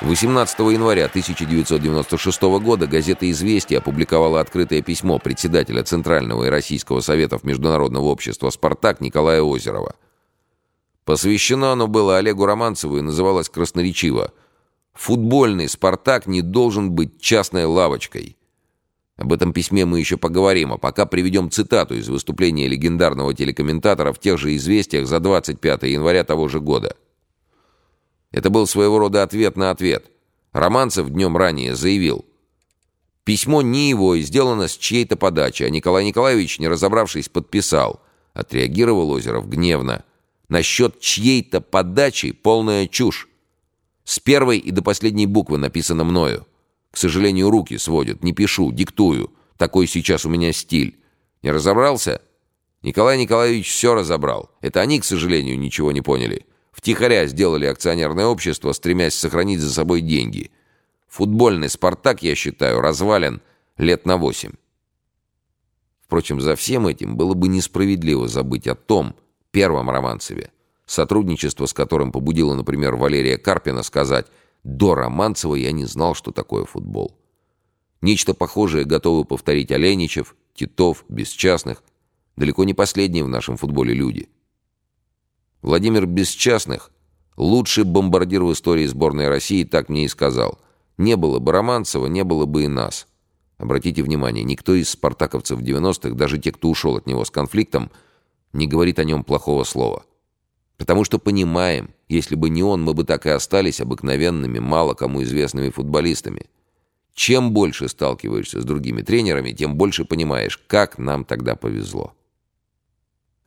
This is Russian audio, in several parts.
18 января 1996 года газета «Известия» опубликовала открытое письмо председателя Центрального и Российского советов Международного общества «Спартак» Николая Озерова. Посвящено оно было Олегу Романцеву и называлось красноречиво «Футбольный «Спартак» не должен быть частной лавочкой». Об этом письме мы еще поговорим, а пока приведем цитату из выступления легендарного телекомментатора в тех же «Известиях» за 25 января того же года. Это был своего рода ответ на ответ. Романцев днем ранее заявил. Письмо не его и сделано с чьей-то подачи, а Николай Николаевич, не разобравшись, подписал. Отреагировал Озеров гневно. Насчет чьей-то подачи полная чушь. С первой и до последней буквы написано мною. К сожалению, руки сводят, не пишу, диктую. Такой сейчас у меня стиль. Не разобрался? Николай Николаевич все разобрал. Это они, к сожалению, ничего не поняли. Втихаря сделали акционерное общество, стремясь сохранить за собой деньги. Футбольный «Спартак», я считаю, развален лет на восемь. Впрочем, за всем этим было бы несправедливо забыть о том первом Романцеве, сотрудничество с которым побудило, например, Валерия Карпина сказать «До Романцева я не знал, что такое футбол». Нечто похожее готовы повторить Оленичев, Титов, Бесчастных, далеко не последние в нашем футболе люди – Владимир Бесчастных, лучший бомбардир в истории сборной России, так мне и сказал. Не было бы Романцева, не было бы и нас. Обратите внимание, никто из спартаковцев 90-х, даже те, кто ушел от него с конфликтом, не говорит о нем плохого слова. Потому что понимаем, если бы не он, мы бы так и остались обыкновенными, мало кому известными футболистами. Чем больше сталкиваешься с другими тренерами, тем больше понимаешь, как нам тогда повезло.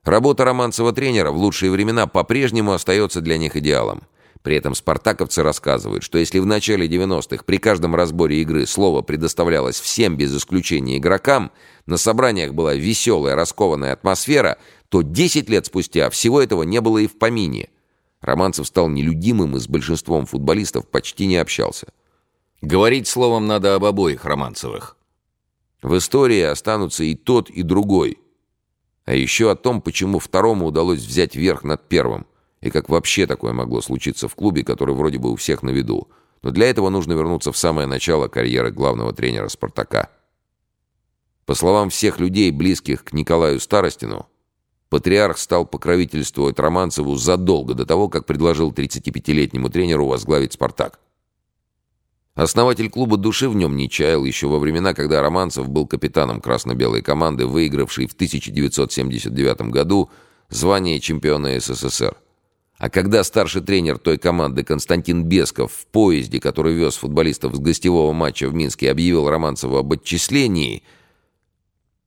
Работа романцева-тренера в лучшие времена по-прежнему остается для них идеалом. При этом спартаковцы рассказывают, что если в начале 90-х при каждом разборе игры слово предоставлялось всем без исключения игрокам, на собраниях была веселая, раскованная атмосфера, то 10 лет спустя всего этого не было и в помине. Романцев стал нелюдимым и с большинством футболистов почти не общался. Говорить словом надо об обоих Романцевых. В истории останутся и тот, и другой – а еще о том, почему второму удалось взять верх над первым, и как вообще такое могло случиться в клубе, который вроде бы у всех на виду. Но для этого нужно вернуться в самое начало карьеры главного тренера «Спартака». По словам всех людей, близких к Николаю Старостину, патриарх стал покровительствовать Романцеву задолго до того, как предложил 35-летнему тренеру возглавить «Спартак». Основатель клуба души в нем не чаял еще во времена, когда Романцев был капитаном красно-белой команды, выигравшей в 1979 году звание чемпиона СССР. А когда старший тренер той команды Константин Бесков в поезде, который вез футболистов с гостевого матча в Минске, объявил Романцеву об отчислении,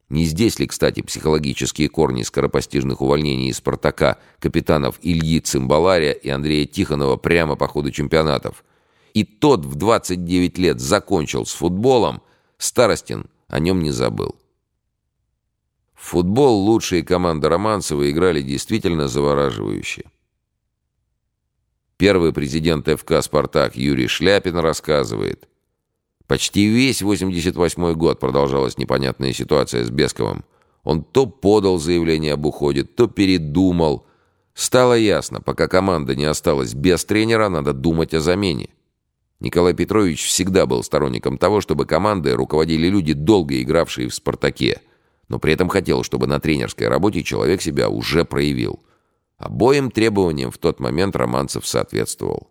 не здесь ли, кстати, психологические корни скоропостижных увольнений из «Спартака» капитанов Ильи Цимбаларя и Андрея Тихонова прямо по ходу чемпионатов – и тот в 29 лет закончил с футболом, Старостин о нем не забыл. В футбол лучшие команды Романцева играли действительно завораживающе. Первый президент ФК «Спартак» Юрий Шляпин рассказывает. Почти весь 88 год продолжалась непонятная ситуация с Бесковым. Он то подал заявление об уходе, то передумал. Стало ясно, пока команда не осталась без тренера, надо думать о замене. Николай Петрович всегда был сторонником того, чтобы командой руководили люди, долго игравшие в «Спартаке», но при этом хотел, чтобы на тренерской работе человек себя уже проявил. Обоим требованиям в тот момент Романцев соответствовал.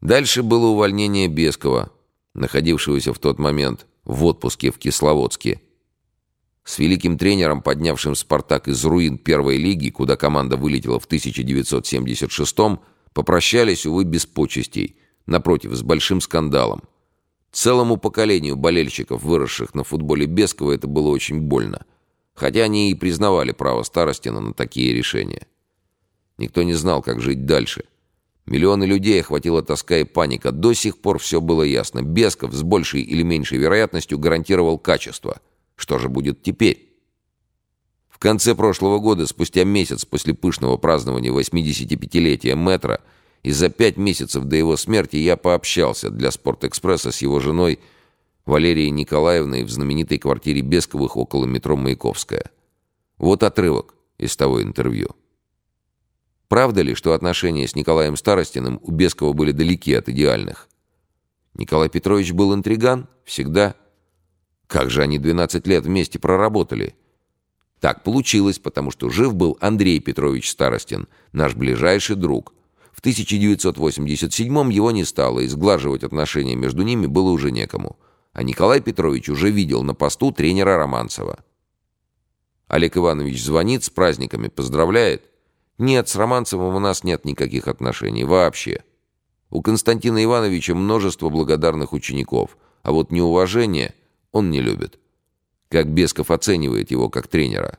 Дальше было увольнение Бескова, находившегося в тот момент в отпуске в Кисловодске. С великим тренером, поднявшим «Спартак» из руин первой лиги, куда команда вылетела в 1976 году, Попрощались, увы, без почестей. Напротив, с большим скандалом. Целому поколению болельщиков, выросших на футболе Бескова, это было очень больно. Хотя они и признавали право Старостина на такие решения. Никто не знал, как жить дальше. Миллионы людей охватила тоска и паника. До сих пор все было ясно. Бесков с большей или меньшей вероятностью гарантировал качество. Что же будет теперь? Конце прошлого года, спустя месяц после пышного празднования 85-летия метро, и за пять месяцев до его смерти я пообщался для «Спортэкспресса» с его женой Валерией Николаевной в знаменитой квартире Бесковых около метро Маяковская. Вот отрывок из того интервью. Правда ли, что отношения с Николаем Старостиным у Бескова были далеки от идеальных? Николай Петрович был интриган? Всегда. Как же они 12 лет вместе проработали? Так получилось, потому что жив был Андрей Петрович Старостин, наш ближайший друг. В 1987-м его не стало, и сглаживать отношения между ними было уже некому. А Николай Петрович уже видел на посту тренера Романцева. Олег Иванович звонит, с праздниками поздравляет. Нет, с Романцевым у нас нет никаких отношений, вообще. У Константина Ивановича множество благодарных учеников, а вот неуважение он не любит. Как Бесков оценивает его как тренера.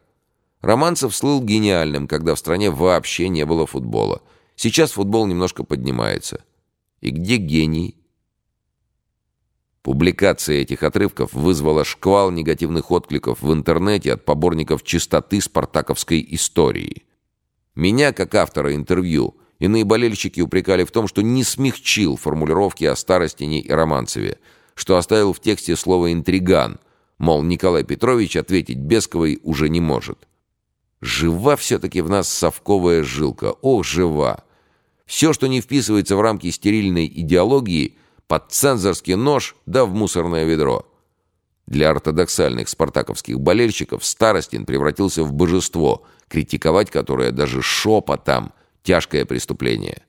Романцев слыл гениальным, когда в стране вообще не было футбола. Сейчас футбол немножко поднимается. И где гений? Публикация этих отрывков вызвала шквал негативных откликов в интернете от поборников чистоты спартаковской истории. Меня, как автора интервью, Иные болельщики упрекали в том, что не смягчил формулировки о Старостине и Романцеве, что оставил в тексте слово «интриган», мол, Николай Петрович ответить Бесковой уже не может. Жива все-таки в нас совковая жилка. Ох, жива! Все, что не вписывается в рамки стерильной идеологии, под цензорский нож да в мусорное ведро. Для ортодоксальных спартаковских болельщиков Старостин превратился в божество, критиковать которое даже шепотом – тяжкое преступление.